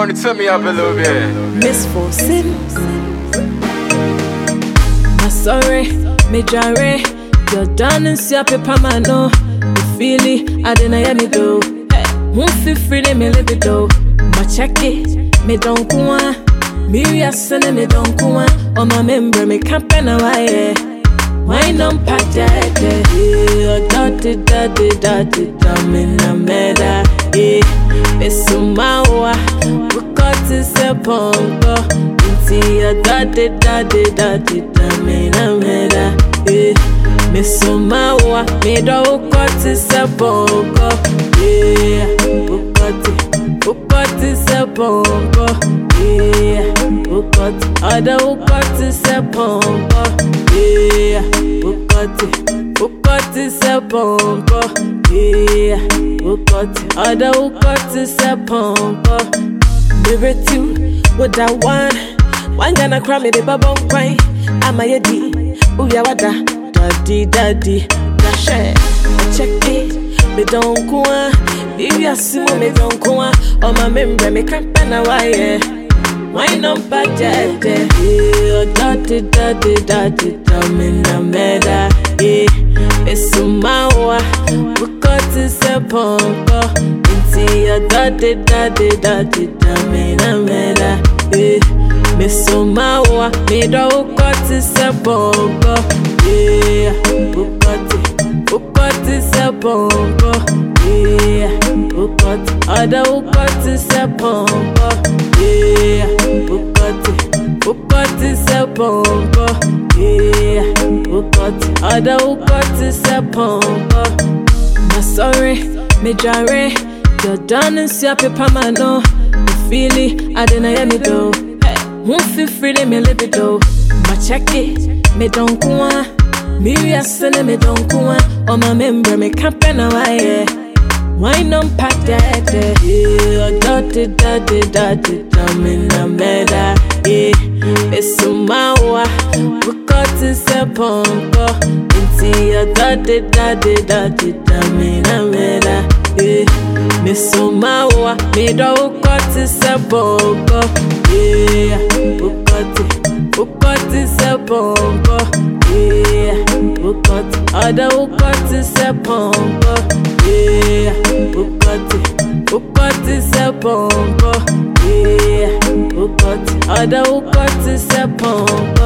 run it to me up a little bit. Miss. My sorry, me jare. You're done and see a paper man, no. You feel it, I didn't hear me. Won't feel free, me live it though. My check it, me don't go on. Me reason, me don't go on. On my member, me can't pen wire. Wine on patete, yeah, dotty, dotty, dotty, na meda, yeah. Besumawa, oh, bukoti se pongo, inti ya dotty, dotty, dotty, dummy, na meda, yeah. Besumawa, mido bukoti se pongo, yeah. Bukoti, bukoti se pongo, yeah. Bukoti, ada bukoti se pongo, yeah. Bukoti, bukoti se pongo, yeah. Bukoti, ada bukoti se pongo. Baby two, what I want, one gonna cry me the bubble cry. I'm a yedi, ooh ya wada, daddy daddy, dash check it, me don't go on. If you see me don't go on, on my member me can't pen a wire. Wine on pajete, yeah, dati dati dati dami na meda, yeah. Na meda, yeah. Besumawa, mido bukoti se pongo, yeah. Bukoti, bukoti se pongo, yeah. Bukoti, ada bukoti se pongo, yeah. Bukati, Bukati se pongo, yeah. Bukati, ada Bukati se pongo. My sorry, me jare. You're done and see a paper man, no. You feel it, I didn't hear me do. Won't feel free, me though. My check it, me don't go on. Me reason, me don't go on. On my member, me can't pen a wire. Wine on patete, yeah, dotty, dotty, dotty, dummy, na meda, yeah. Besumawa, bukoti se pongo, inti ya dotty, dotty, dotty, dummy, na meda, yeah. Besumawa, mido bukoti se pongo, yeah. Bukoti, bukoti se pongo, yeah. Bukoti, ada bukoti se pongo, yeah. Bukati, Bukati se pongo, yeah. Bukati, ada Bukati se pongo.